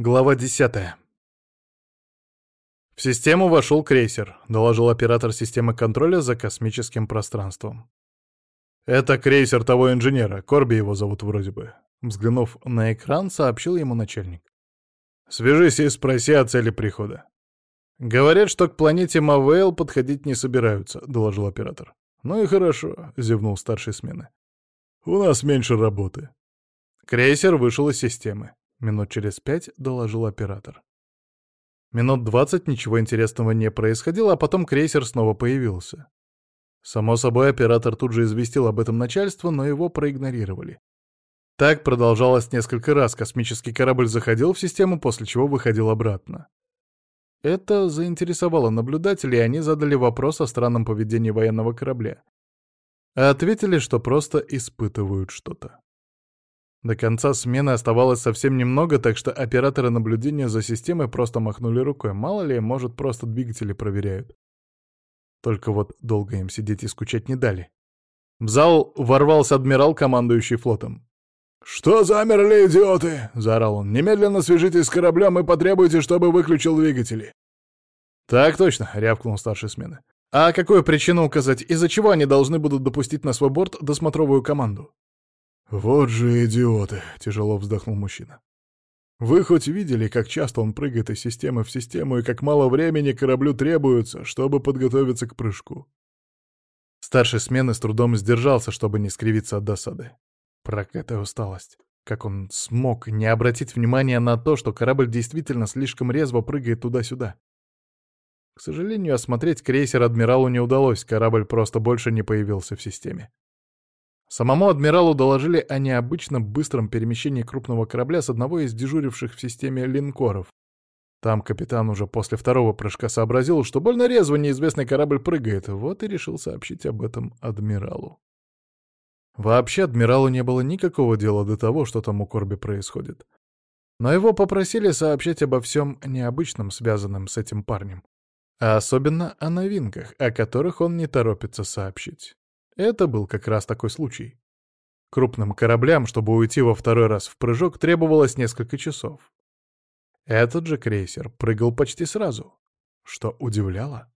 Глава 10. В систему вошел крейсер, доложил оператор системы контроля за космическим пространством. Это крейсер того инженера, Корби его зовут вроде бы. Взглянув на экран, сообщил ему начальник. Свяжись и спроси о цели прихода. Говорят, что к планете Мавейл подходить не собираются, доложил оператор. Ну и хорошо, зевнул старший смены. У нас меньше работы. Крейсер вышел из системы. Минут через пять доложил оператор. Минут двадцать ничего интересного не происходило, а потом крейсер снова появился. Само собой, оператор тут же известил об этом начальство, но его проигнорировали. Так продолжалось несколько раз. Космический корабль заходил в систему, после чего выходил обратно. Это заинтересовало наблюдателей, и они задали вопрос о странном поведении военного корабля. А ответили, что просто испытывают что-то. До конца смены оставалось совсем немного, так что операторы наблюдения за системой просто махнули рукой. Мало ли, может, просто двигатели проверяют. Только вот долго им сидеть и скучать не дали. В зал ворвался адмирал, командующий флотом. «Что замерли, идиоты?» — заорал он. «Немедленно свяжитесь с кораблем и потребуйте, чтобы выключил двигатели». «Так точно», — рявкнул старший смены. «А какую причину указать, из-за чего они должны будут допустить на свой борт досмотровую команду?» «Вот же идиоты!» — тяжело вздохнул мужчина. «Вы хоть видели, как часто он прыгает из системы в систему и как мало времени кораблю требуется, чтобы подготовиться к прыжку?» Старший смены с трудом сдержался, чтобы не скривиться от досады. Проклятая усталость. Как он смог не обратить внимания на то, что корабль действительно слишком резво прыгает туда-сюда? К сожалению, осмотреть крейсер адмиралу не удалось, корабль просто больше не появился в системе. Самому адмиралу доложили о необычном быстром перемещении крупного корабля с одного из дежуривших в системе линкоров. Там капитан уже после второго прыжка сообразил, что больно резво неизвестный корабль прыгает, вот и решил сообщить об этом адмиралу. Вообще адмиралу не было никакого дела до того, что там у Корби происходит. Но его попросили сообщать обо всем необычном, связанном с этим парнем, а особенно о новинках, о которых он не торопится сообщить. Это был как раз такой случай. Крупным кораблям, чтобы уйти во второй раз в прыжок, требовалось несколько часов. Этот же крейсер прыгал почти сразу, что удивляло.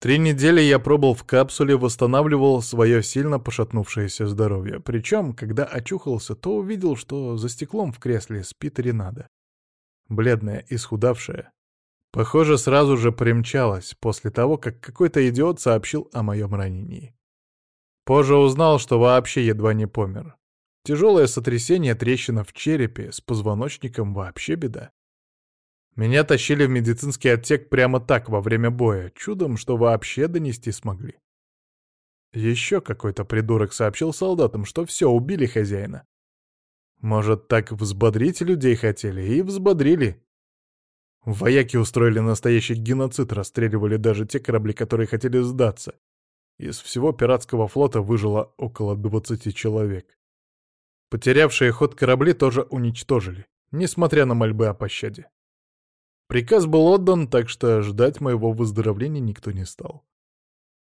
Три недели я пробыл в капсуле, восстанавливал свое сильно пошатнувшееся здоровье. Причем, когда очухался, то увидел, что за стеклом в кресле спит Ренада. Бледная, исхудавшая, Похоже, сразу же примчалась, после того, как какой-то идиот сообщил о моем ранении. Позже узнал, что вообще едва не помер. Тяжелое сотрясение, трещина в черепе, с позвоночником вообще беда. Меня тащили в медицинский отсек прямо так, во время боя, чудом, что вообще донести смогли. Еще какой-то придурок сообщил солдатам, что все, убили хозяина. Может, так взбодрить людей хотели? И взбодрили. Вояки устроили настоящий геноцид, расстреливали даже те корабли, которые хотели сдаться. Из всего пиратского флота выжило около 20 человек. Потерявшие ход корабли тоже уничтожили, несмотря на мольбы о пощаде. Приказ был отдан, так что ждать моего выздоровления никто не стал.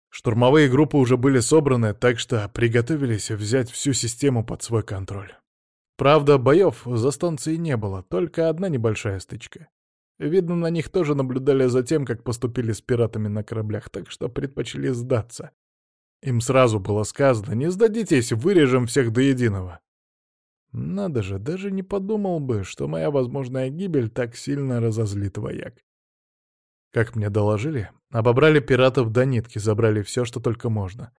Штурмовые группы уже были собраны, так что приготовились взять всю систему под свой контроль. Правда, боев за станцией не было, только одна небольшая стычка. Видно, на них тоже наблюдали за тем, как поступили с пиратами на кораблях, так что предпочли сдаться. Им сразу было сказано «Не сдадитесь, вырежем всех до единого». Надо же, даже не подумал бы, что моя возможная гибель так сильно разозлит вояк. Как мне доложили, обобрали пиратов до нитки, забрали все, что только можно.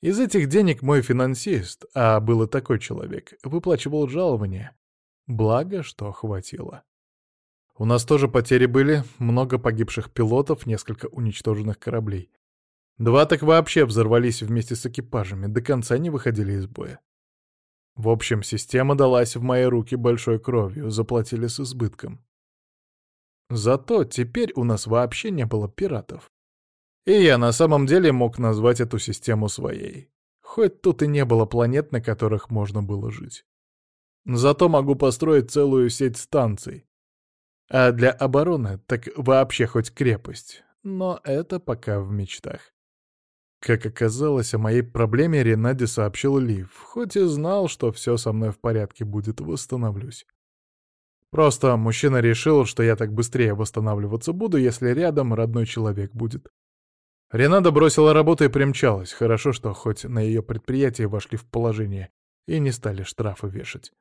Из этих денег мой финансист, а был и такой человек, выплачивал жалование. Благо, что хватило. У нас тоже потери были, много погибших пилотов, несколько уничтоженных кораблей. Два так вообще взорвались вместе с экипажами, до конца не выходили из боя. В общем, система далась в мои руки большой кровью, заплатили с избытком. Зато теперь у нас вообще не было пиратов. И я на самом деле мог назвать эту систему своей. Хоть тут и не было планет, на которых можно было жить. Зато могу построить целую сеть станций, а для обороны так вообще хоть крепость. Но это пока в мечтах. Как оказалось, о моей проблеме Ренаде сообщил Лив, хоть и знал, что все со мной в порядке будет, восстановлюсь. Просто мужчина решил, что я так быстрее восстанавливаться буду, если рядом родной человек будет. Ренада бросила работу и примчалась. Хорошо, что хоть на ее предприятии вошли в положение и не стали штрафы вешать.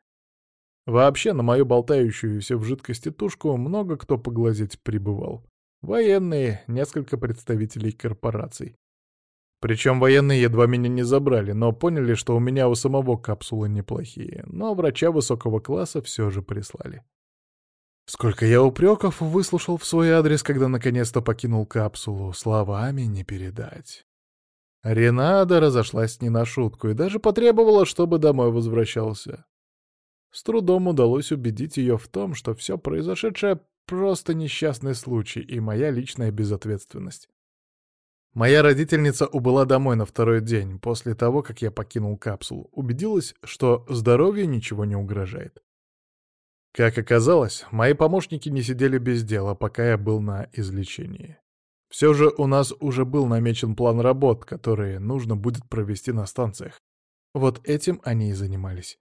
Вообще, на мою болтающуюся в жидкости тушку много кто поглазеть прибывал. Военные, несколько представителей корпораций. Причем военные едва меня не забрали, но поняли, что у меня у самого капсулы неплохие, но врача высокого класса все же прислали. Сколько я упреков выслушал в свой адрес, когда наконец-то покинул капсулу, словами не передать. Ренада разошлась не на шутку и даже потребовала, чтобы домой возвращался. С трудом удалось убедить ее в том, что все произошедшее просто несчастный случай и моя личная безответственность. Моя родительница убыла домой на второй день, после того, как я покинул капсулу. Убедилась, что здоровью ничего не угрожает. Как оказалось, мои помощники не сидели без дела, пока я был на излечении. Все же у нас уже был намечен план работ, которые нужно будет провести на станциях. Вот этим они и занимались.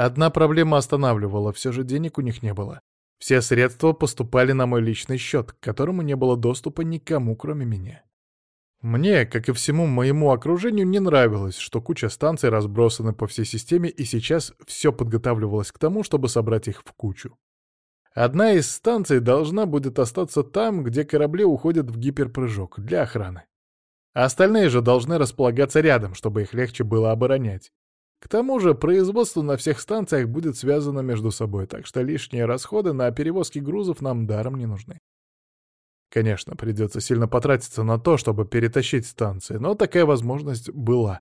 Одна проблема останавливала, все же денег у них не было. Все средства поступали на мой личный счет, к которому не было доступа никому, кроме меня. Мне, как и всему моему окружению, не нравилось, что куча станций разбросаны по всей системе, и сейчас все подготавливалось к тому, чтобы собрать их в кучу. Одна из станций должна будет остаться там, где корабли уходят в гиперпрыжок, для охраны. А остальные же должны располагаться рядом, чтобы их легче было оборонять. К тому же производство на всех станциях будет связано между собой, так что лишние расходы на перевозки грузов нам даром не нужны. Конечно, придется сильно потратиться на то, чтобы перетащить станции, но такая возможность была.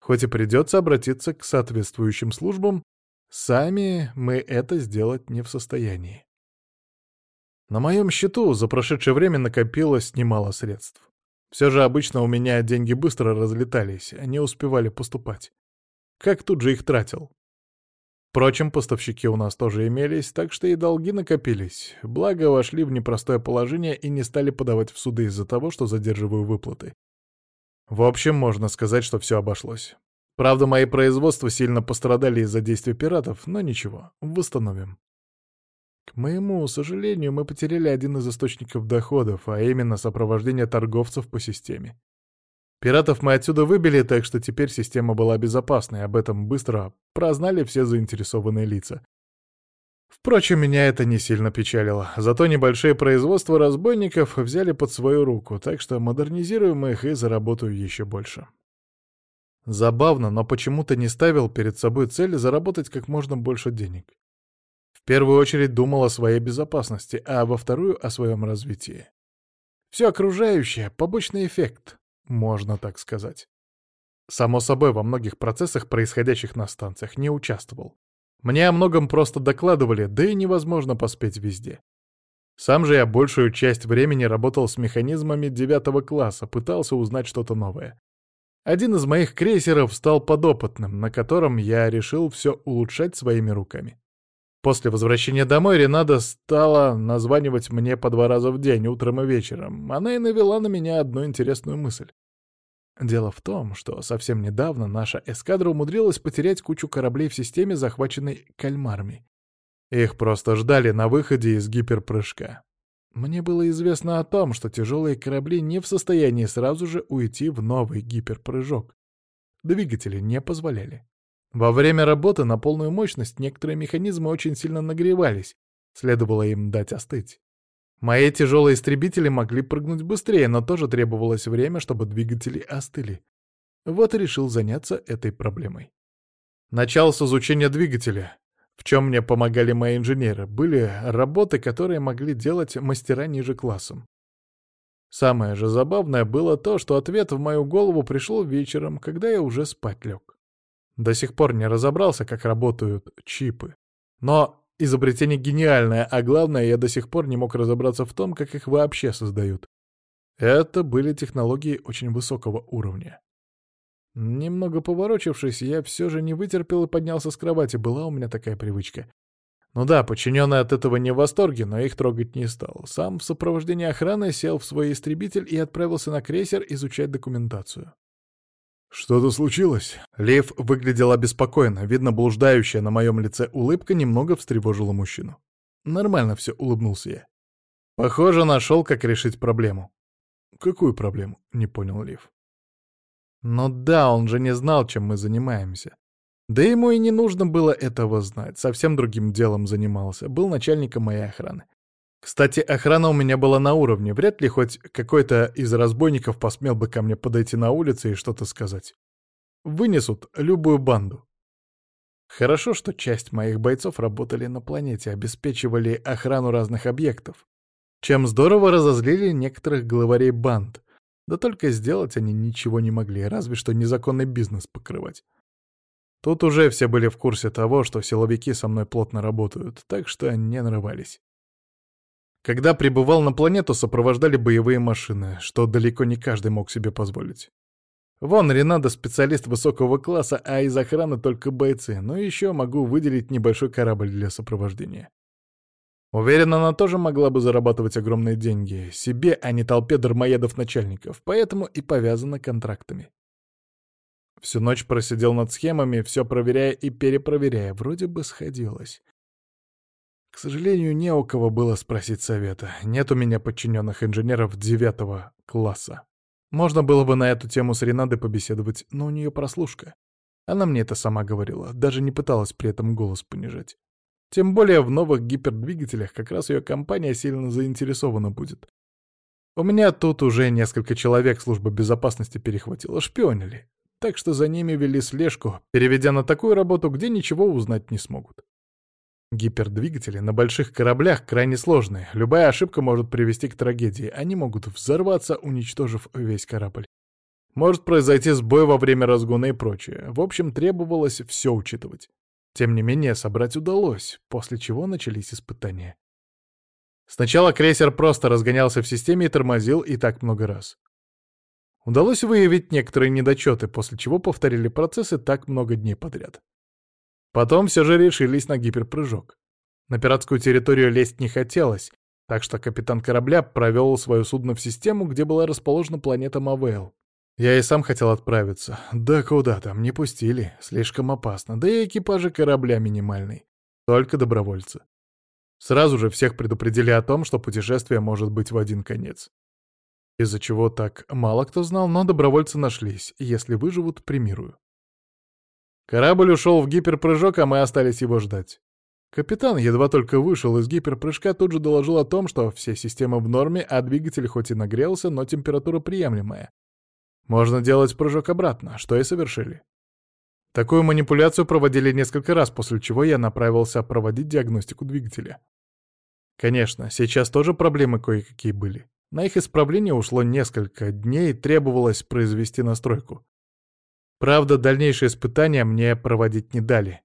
Хоть и придется обратиться к соответствующим службам, сами мы это сделать не в состоянии. На моем счету за прошедшее время накопилось немало средств. Все же обычно у меня деньги быстро разлетались, они а успевали поступать как тут же их тратил. Впрочем, поставщики у нас тоже имелись, так что и долги накопились. Благо, вошли в непростое положение и не стали подавать в суды из-за того, что задерживаю выплаты. В общем, можно сказать, что все обошлось. Правда, мои производства сильно пострадали из-за действий пиратов, но ничего, восстановим. К моему сожалению, мы потеряли один из источников доходов, а именно сопровождение торговцев по системе. Пиратов мы отсюда выбили, так что теперь система была безопасной, об этом быстро прознали все заинтересованные лица. Впрочем, меня это не сильно печалило. Зато небольшие производства разбойников взяли под свою руку, так что модернизируем их и заработаю еще больше. Забавно, но почему-то не ставил перед собой цель заработать как можно больше денег. В первую очередь думал о своей безопасности, а во вторую — о своем развитии. Все окружающее — побочный эффект, можно так сказать. Само собой, во многих процессах, происходящих на станциях, не участвовал. Мне о многом просто докладывали, да и невозможно поспеть везде. Сам же я большую часть времени работал с механизмами девятого класса, пытался узнать что-то новое. Один из моих крейсеров стал подопытным, на котором я решил все улучшать своими руками. После возвращения домой Ренада стала названивать мне по два раза в день, утром и вечером. Она и навела на меня одну интересную мысль. Дело в том, что совсем недавно наша эскадра умудрилась потерять кучу кораблей в системе, захваченной кальмарами. Их просто ждали на выходе из гиперпрыжка. Мне было известно о том, что тяжелые корабли не в состоянии сразу же уйти в новый гиперпрыжок. Двигатели не позволяли. Во время работы на полную мощность некоторые механизмы очень сильно нагревались, следовало им дать остыть. Мои тяжелые истребители могли прыгнуть быстрее, но тоже требовалось время, чтобы двигатели остыли. Вот и решил заняться этой проблемой. Начал с изучения двигателя. В чем мне помогали мои инженеры, были работы, которые могли делать мастера ниже классом. Самое же забавное было то, что ответ в мою голову пришел вечером, когда я уже спать лег. До сих пор не разобрался, как работают чипы. Но Изобретение гениальное, а главное, я до сих пор не мог разобраться в том, как их вообще создают. Это были технологии очень высокого уровня. Немного поворочившись, я все же не вытерпел и поднялся с кровати, была у меня такая привычка. Ну да, подчиненные от этого не в восторге, но их трогать не стал. Сам в сопровождении охраны сел в свой истребитель и отправился на крейсер изучать документацию. «Что-то случилось?» Лев выглядел обеспокоенно. Видно, блуждающая на моем лице улыбка немного встревожила мужчину. «Нормально все», — улыбнулся я. «Похоже, нашел, как решить проблему». «Какую проблему?» — не понял Лев. Но ну да, он же не знал, чем мы занимаемся. Да ему и не нужно было этого знать. Совсем другим делом занимался. Был начальником моей охраны. Кстати, охрана у меня была на уровне, вряд ли хоть какой-то из разбойников посмел бы ко мне подойти на улице и что-то сказать. Вынесут любую банду. Хорошо, что часть моих бойцов работали на планете, обеспечивали охрану разных объектов, чем здорово разозлили некоторых главарей банд. Да только сделать они ничего не могли, разве что незаконный бизнес покрывать. Тут уже все были в курсе того, что силовики со мной плотно работают, так что не нарывались. Когда прибывал на планету, сопровождали боевые машины, что далеко не каждый мог себе позволить. Вон Ренада специалист высокого класса, а из охраны только бойцы, но еще могу выделить небольшой корабль для сопровождения. Уверен, она тоже могла бы зарабатывать огромные деньги, себе, а не толпе дармоедов-начальников, поэтому и повязана контрактами. Всю ночь просидел над схемами, все проверяя и перепроверяя, вроде бы сходилось. К сожалению, не у кого было спросить совета. Нет у меня подчиненных инженеров девятого класса. Можно было бы на эту тему с Ренадой побеседовать, но у нее прослушка. Она мне это сама говорила, даже не пыталась при этом голос понижать. Тем более в новых гипердвигателях как раз ее компания сильно заинтересована будет. У меня тут уже несколько человек служба безопасности перехватила, шпионили. Так что за ними вели слежку, переведя на такую работу, где ничего узнать не смогут. Гипердвигатели на больших кораблях крайне сложные, любая ошибка может привести к трагедии, они могут взорваться, уничтожив весь корабль. Может произойти сбой во время разгона и прочее. В общем, требовалось все учитывать. Тем не менее, собрать удалось, после чего начались испытания. Сначала крейсер просто разгонялся в системе и тормозил и так много раз. Удалось выявить некоторые недочеты, после чего повторили процессы так много дней подряд. Потом все же решились на гиперпрыжок. На пиратскую территорию лезть не хотелось, так что капитан корабля провел свое судно в систему, где была расположена планета Мавел. Я и сам хотел отправиться. Да куда там, не пустили, слишком опасно. Да и экипажи корабля минимальный. Только добровольцы. Сразу же всех предупредили о том, что путешествие может быть в один конец. Из-за чего так мало кто знал, но добровольцы нашлись. Если выживут, примирую. Корабль ушел в гиперпрыжок, а мы остались его ждать. Капитан едва только вышел из гиперпрыжка, тут же доложил о том, что все системы в норме, а двигатель хоть и нагрелся, но температура приемлемая. Можно делать прыжок обратно, что и совершили. Такую манипуляцию проводили несколько раз, после чего я направился проводить диагностику двигателя. Конечно, сейчас тоже проблемы кое-какие были. На их исправление ушло несколько дней, требовалось произвести настройку. Правда, дальнейшие испытания мне проводить не дали.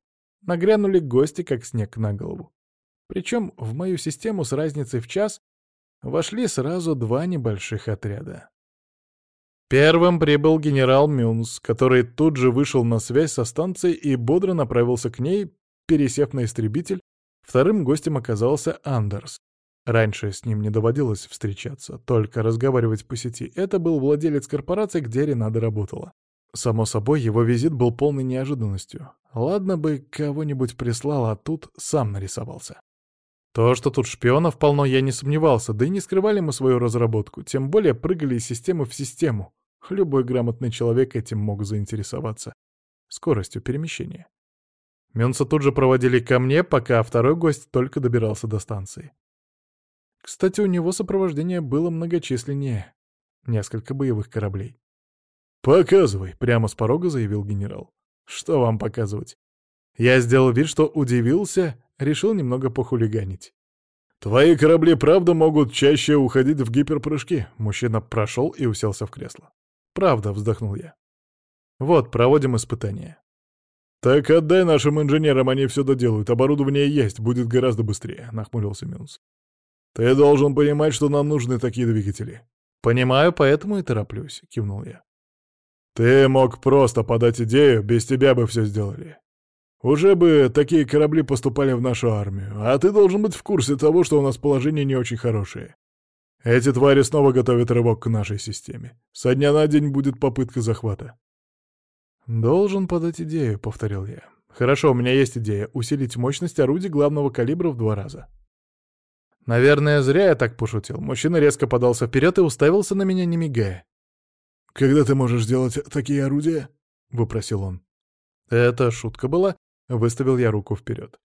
Нагрянули гости, как снег на голову. Причем в мою систему с разницей в час вошли сразу два небольших отряда. Первым прибыл генерал Мюнс, который тут же вышел на связь со станцией и бодро направился к ней, пересев на истребитель. Вторым гостем оказался Андерс. Раньше с ним не доводилось встречаться, только разговаривать по сети. Это был владелец корпорации, где Ренада работала. Само собой, его визит был полной неожиданностью. Ладно бы кого-нибудь прислал, а тут сам нарисовался. То, что тут шпионов полно, я не сомневался, да и не скрывали мы свою разработку, тем более прыгали из системы в систему. Любой грамотный человек этим мог заинтересоваться. Скоростью перемещения. Мюнца тут же проводили ко мне, пока второй гость только добирался до станции. Кстати, у него сопровождение было многочисленнее. Несколько боевых кораблей. «Показывай!» — прямо с порога заявил генерал. «Что вам показывать?» Я сделал вид, что удивился, решил немного похулиганить. «Твои корабли, правда, могут чаще уходить в гиперпрыжки?» Мужчина прошел и уселся в кресло. «Правда», — вздохнул я. «Вот, проводим испытания». «Так отдай нашим инженерам, они все доделают. Оборудование есть, будет гораздо быстрее», — нахмурился Минус. «Ты должен понимать, что нам нужны такие двигатели». «Понимаю, поэтому и тороплюсь», — кивнул я. Ты мог просто подать идею, без тебя бы все сделали. Уже бы такие корабли поступали в нашу армию, а ты должен быть в курсе того, что у нас положение не очень хорошее. Эти твари снова готовят рывок к нашей системе. Со дня на день будет попытка захвата. «Должен подать идею», — повторил я. «Хорошо, у меня есть идея — усилить мощность орудий главного калибра в два раза». Наверное, зря я так пошутил. Мужчина резко подался вперед и уставился на меня, не мигая. Когда ты можешь сделать такие орудия?» — выпросил он. «Это шутка была?» — выставил я руку вперед.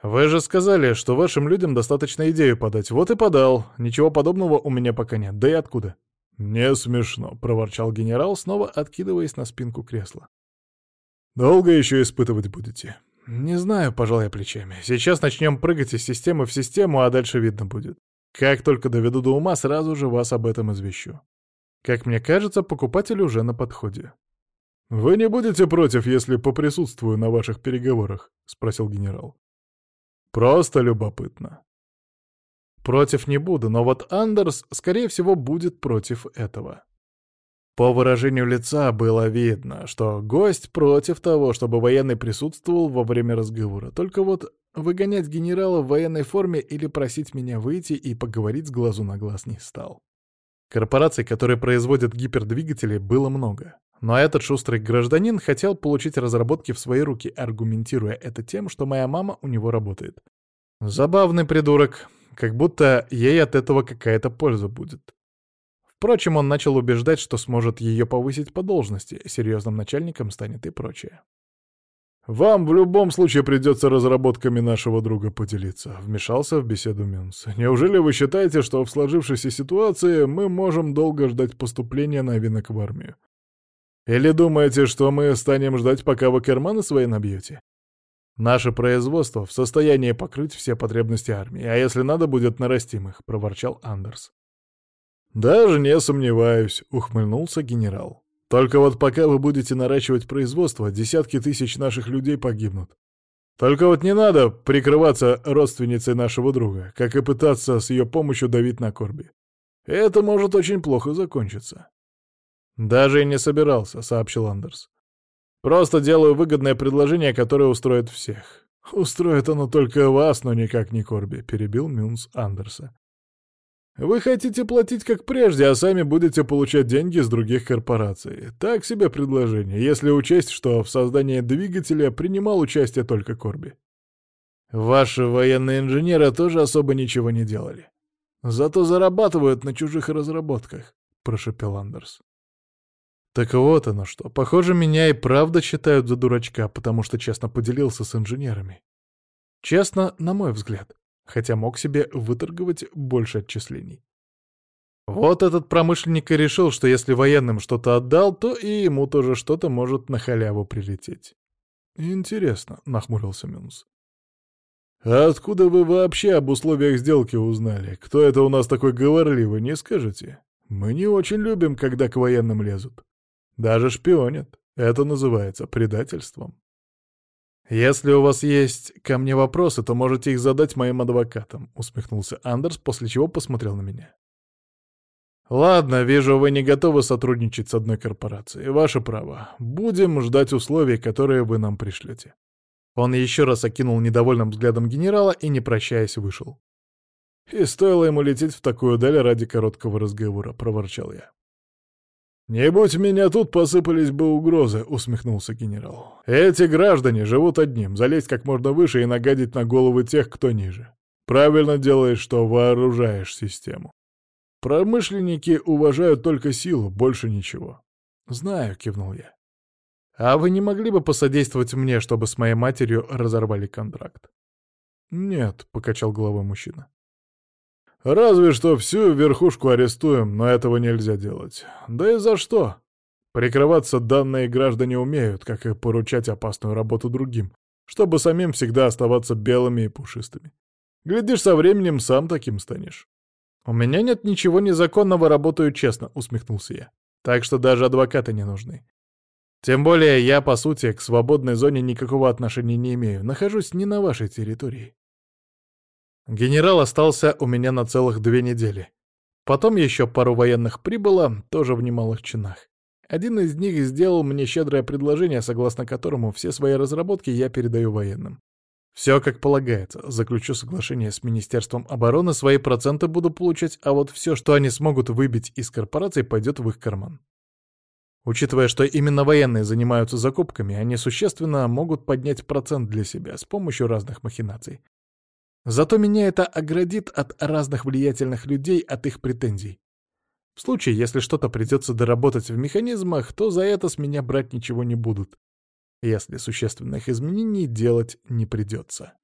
«Вы же сказали, что вашим людям достаточно идею подать. Вот и подал. Ничего подобного у меня пока нет. Да и откуда?» «Не смешно», — проворчал генерал, снова откидываясь на спинку кресла. «Долго еще испытывать будете?» «Не знаю», — пожал я плечами. «Сейчас начнем прыгать из системы в систему, а дальше видно будет. Как только доведу до ума, сразу же вас об этом извещу». Как мне кажется, покупатель уже на подходе. «Вы не будете против, если поприсутствую на ваших переговорах?» — спросил генерал. «Просто любопытно». «Против не буду, но вот Андерс, скорее всего, будет против этого». По выражению лица было видно, что гость против того, чтобы военный присутствовал во время разговора. Только вот выгонять генерала в военной форме или просить меня выйти и поговорить с глазу на глаз не стал. Корпораций, которые производят гипердвигатели, было много. Но этот шустрый гражданин хотел получить разработки в свои руки, аргументируя это тем, что моя мама у него работает. Забавный придурок. Как будто ей от этого какая-то польза будет. Впрочем, он начал убеждать, что сможет ее повысить по должности, серьезным начальником станет и прочее. «Вам в любом случае придется разработками нашего друга поделиться», — вмешался в беседу Мюнс. «Неужели вы считаете, что в сложившейся ситуации мы можем долго ждать поступления новинок в армию? Или думаете, что мы станем ждать, пока вы карманы свои набьете? Наше Только вот пока вы будете наращивать производство, десятки тысяч наших людей погибнут. Только вот не надо прикрываться родственницей нашего друга, как и пытаться с ее помощью давить на Корби. Это может очень плохо закончиться. Даже и не собирался, сообщил Андерс. Просто делаю выгодное предложение, которое устроит всех. Устроит оно только вас, но никак не Корби, перебил Мюнс Андерса. Вы хотите платить как прежде, а сами будете получать деньги с других корпораций. Так себе предложение, если учесть, что в создании двигателя принимал участие только Корби. Ваши военные инженеры тоже особо ничего не делали. Зато зарабатывают на чужих разработках, прошепел Андерс. Так вот оно что. Похоже, меня и правда считают за дурачка, потому что честно поделился с инженерами. Честно, на мой взгляд хотя мог себе выторговать больше отчислений. Вот этот промышленник и решил, что если военным что-то отдал, то и ему тоже что-то может на халяву прилететь. «Интересно», — нахмурился Минус. А откуда вы вообще об условиях сделки узнали? Кто это у нас такой говорливый, не скажете? Мы не очень любим, когда к военным лезут. Даже шпионят. Это называется предательством». «Если у вас есть ко мне вопросы, то можете их задать моим адвокатам», — усмехнулся Андерс, после чего посмотрел на меня. «Ладно, вижу, вы не готовы сотрудничать с одной корпорацией. Ваше право. Будем ждать условий, которые вы нам пришлете». Он еще раз окинул недовольным взглядом генерала и, не прощаясь, вышел. «И стоило ему лететь в такую даль ради короткого разговора», — проворчал я. Не будь меня тут, посыпались бы угрозы, усмехнулся генерал. Эти граждане живут одним, залезть как можно выше и нагадить на головы тех, кто ниже. Правильно делаешь, что вооружаешь систему. Промышленники уважают только силу, больше ничего. Знаю, кивнул я. А вы не могли бы посодействовать мне, чтобы с моей матерью разорвали контракт? Нет, покачал головой мужчина. Разве что всю верхушку арестуем, но этого нельзя делать. Да и за что? Прикрываться данные граждане умеют, как и поручать опасную работу другим, чтобы самим всегда оставаться белыми и пушистыми. Глядишь, со временем сам таким станешь. «У меня нет ничего незаконного, работаю честно», — усмехнулся я. «Так что даже адвокаты не нужны. Тем более я, по сути, к свободной зоне никакого отношения не имею. Нахожусь не на вашей территории». Генерал остался у меня на целых две недели. Потом еще пару военных прибыло, тоже в немалых чинах. Один из них сделал мне щедрое предложение, согласно которому все свои разработки я передаю военным. Все как полагается. Заключу соглашение с Министерством обороны, свои проценты буду получать, а вот все, что они смогут выбить из корпораций, пойдет в их карман. Учитывая, что именно военные занимаются закупками, они существенно могут поднять процент для себя с помощью разных махинаций. Зато меня это оградит от разных влиятельных людей от их претензий. В случае, если что-то придется доработать в механизмах, то за это с меня брать ничего не будут. Если существенных изменений делать не придется.